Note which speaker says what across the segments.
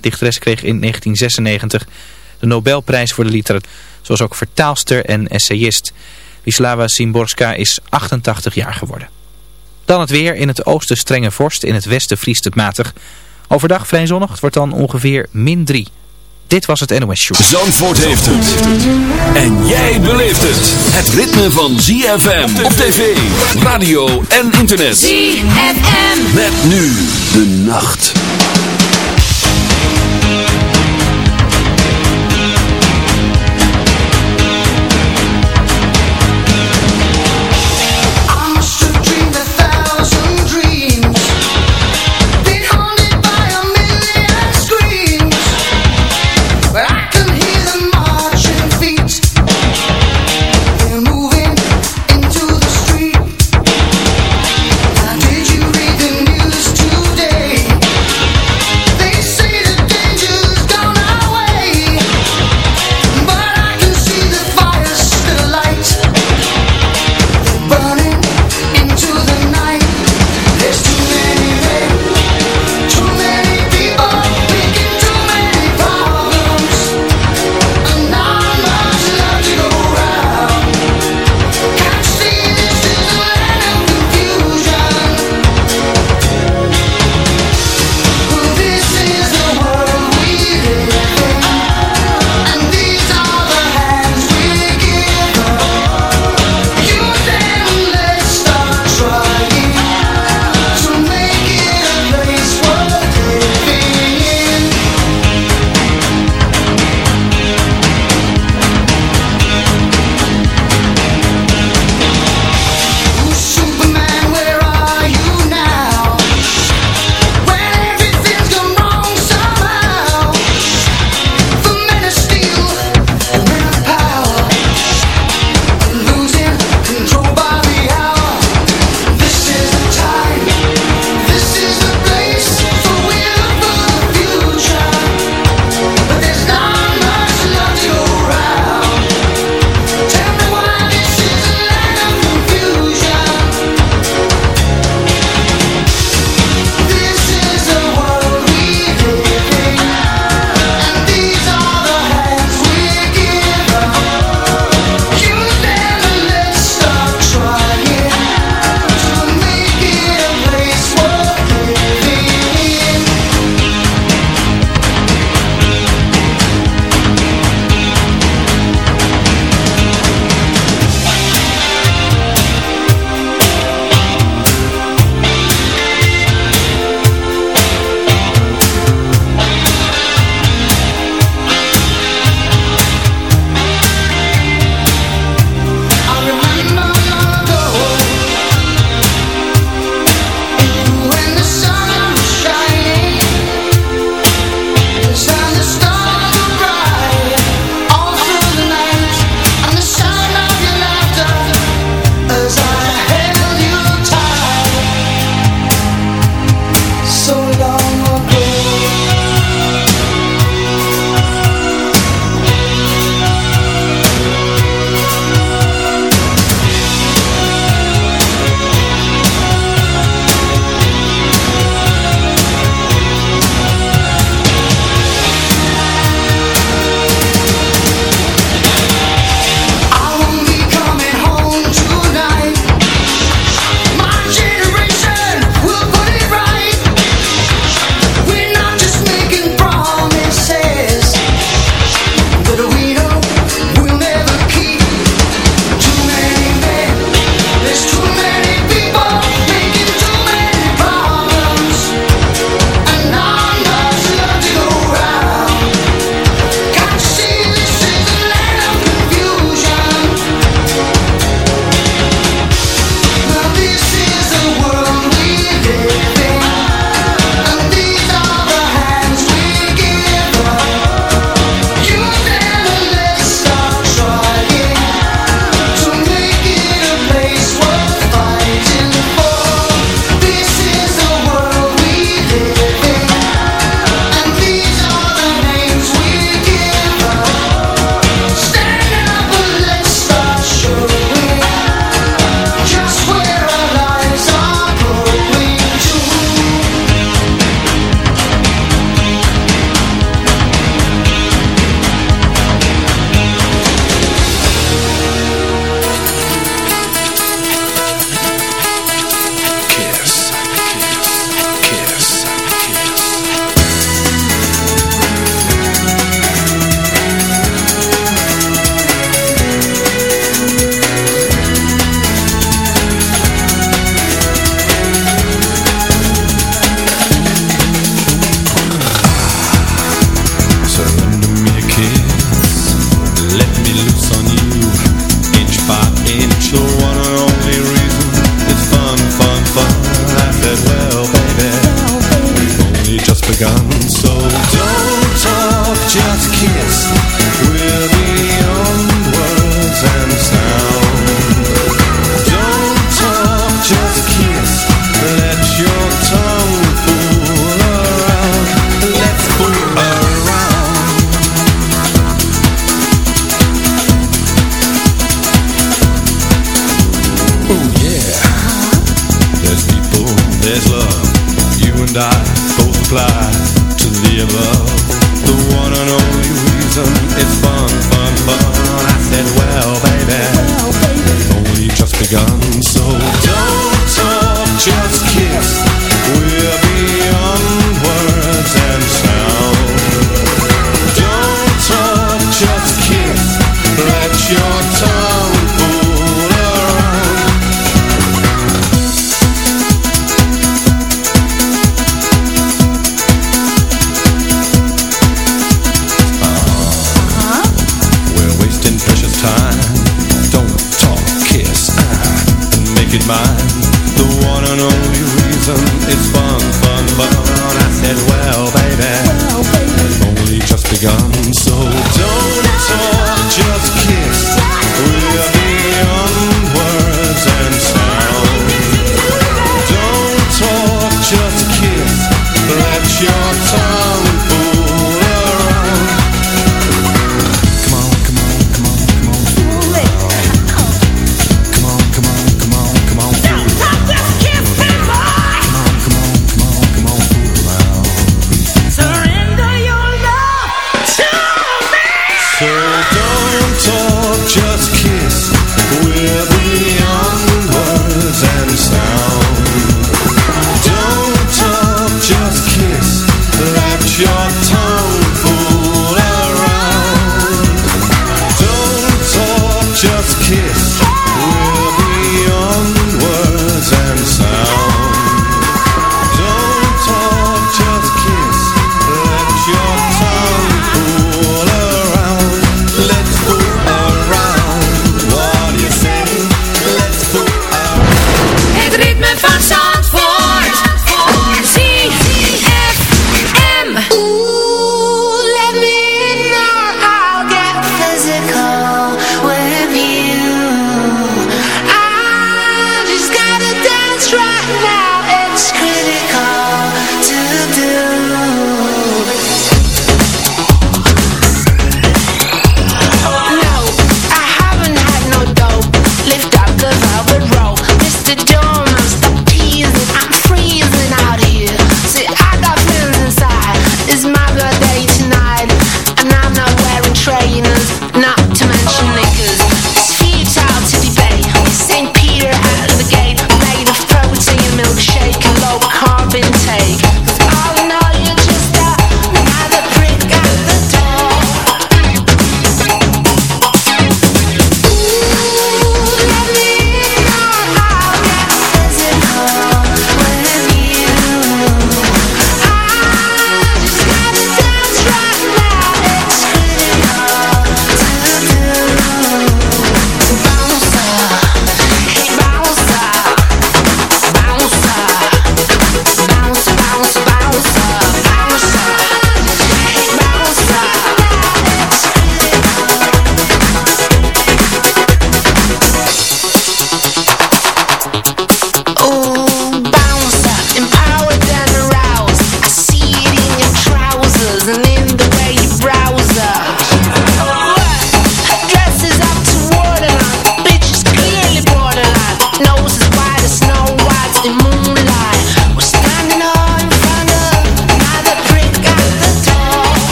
Speaker 1: Dichteres kreeg in 1996 de Nobelprijs voor de literatuur, zoals ook vertaalster en essayist. Wisława Szymborska is 88 jaar geworden. Dan het weer. In het oosten strenge vorst, in het westen vriest het matig. Overdag vrij zonnig, het wordt dan ongeveer min 3. Dit was het NOS Show.
Speaker 2: Zandvoort heeft het. En jij beleeft het. Het ritme van ZFM op tv, radio en internet.
Speaker 3: ZFM.
Speaker 2: Met nu de nacht.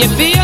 Speaker 4: you
Speaker 3: feel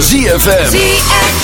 Speaker 3: ZFM.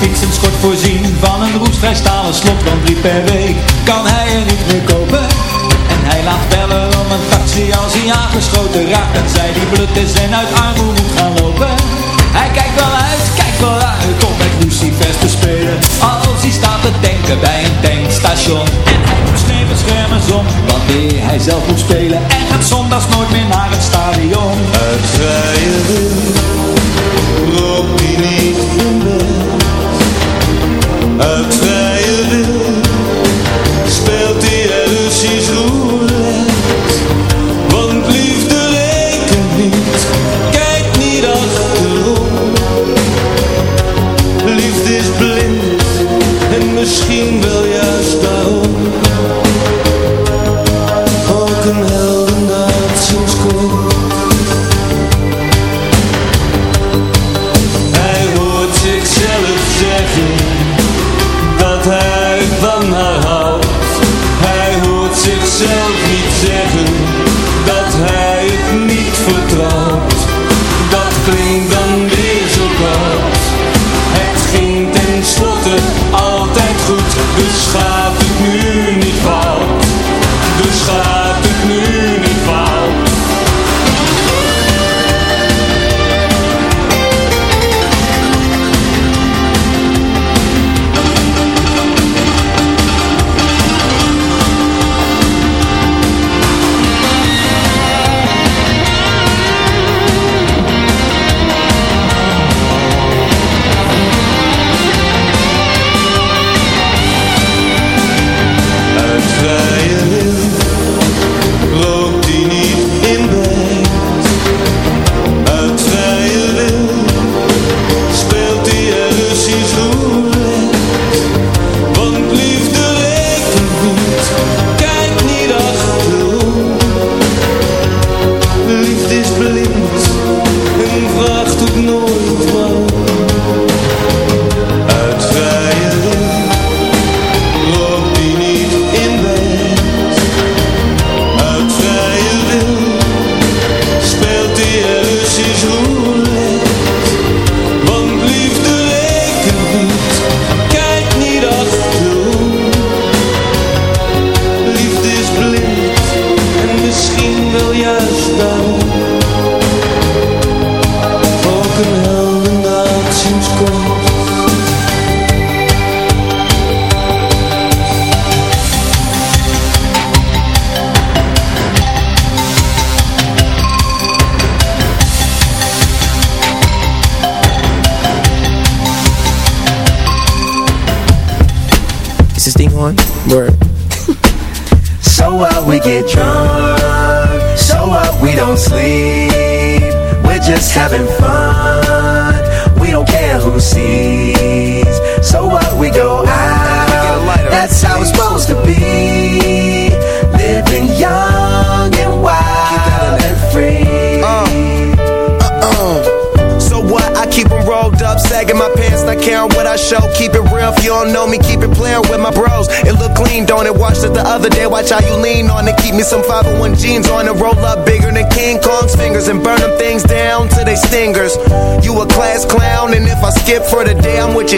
Speaker 5: fietsend schort voorzien van een roestvrij stalen slot van drie per week Kan hij er niet meer kopen. En hij laat bellen om een taxi als hij aangeschoten raakt En zij die blut is en uit armoede moet gaan lopen. Hij kijkt wel uit, kijkt wel uit om met Lucifers te spelen. Als hij staat te denken bij een tankstation. En hij moet schreven schermen zon. wanneer hij zelf moet spelen. En gaat zondags nooit meer naar het stadion.
Speaker 6: Het vrije wil, niet.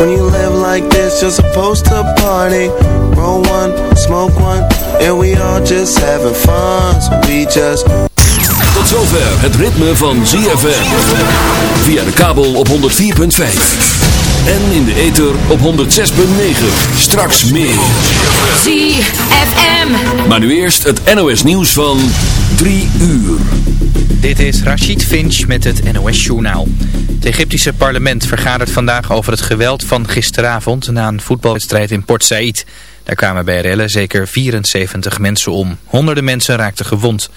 Speaker 7: When you live like this, you're supposed to party. Roll one, smoke one, and we all just having fun. So we just
Speaker 3: Tot zover het ritme van ZFM. Via de kabel op 104.5. En in de ether op 106.9. Straks meer.
Speaker 8: ZFM.
Speaker 3: Maar nu eerst het NOS nieuws van 3 uur.
Speaker 1: Dit is Rachid Finch met het NOS Journaal. Het Egyptische parlement vergadert vandaag over het geweld van gisteravond na een voetbalwedstrijd in Port Said. Daar kwamen bij rellen zeker 74 mensen om. Honderden mensen raakten gewond.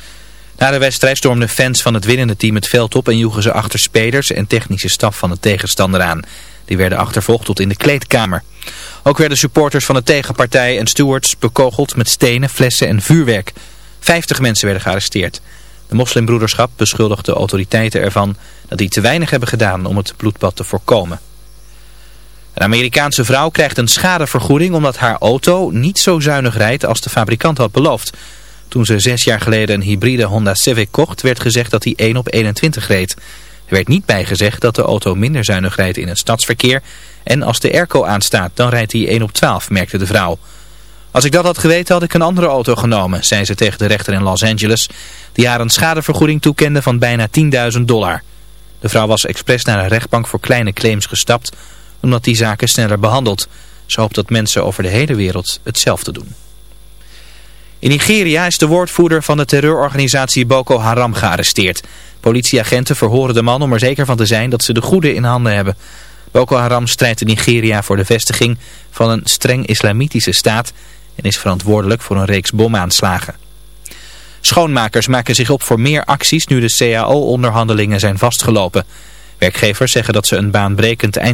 Speaker 1: Na de wedstrijd stormden fans van het winnende team het veld op en joegen ze achter spelers en technische staf van de tegenstander aan. Die werden achtervolgd tot in de kleedkamer. Ook werden supporters van de tegenpartij en stewards bekogeld met stenen, flessen en vuurwerk. 50 mensen werden gearresteerd. De moslimbroederschap beschuldigt de autoriteiten ervan dat die te weinig hebben gedaan om het bloedbad te voorkomen. Een Amerikaanse vrouw krijgt een schadevergoeding omdat haar auto niet zo zuinig rijdt als de fabrikant had beloofd. Toen ze zes jaar geleden een hybride Honda Civic kocht, werd gezegd dat hij 1 op 21 reed. Er werd niet bijgezegd dat de auto minder zuinig rijdt in het stadsverkeer en als de airco aanstaat, dan rijdt hij 1 op 12, merkte de vrouw. Als ik dat had geweten had ik een andere auto genomen, zei ze tegen de rechter in Los Angeles, die haar een schadevergoeding toekende van bijna 10.000 dollar. De vrouw was expres naar een rechtbank voor kleine claims gestapt, omdat die zaken sneller behandeld. Ze hoopt dat mensen over de hele wereld hetzelfde doen. In Nigeria is de woordvoerder van de terreurorganisatie Boko Haram gearresteerd. Politieagenten verhoren de man om er zeker van te zijn dat ze de goede in handen hebben. Boko Haram strijdt in Nigeria voor de vestiging van een streng islamitische staat en is verantwoordelijk voor een reeks bomaanslagen. Schoonmakers maken zich op voor meer acties nu de CAO-onderhandelingen zijn vastgelopen. Werkgevers zeggen dat ze een baanbrekend eind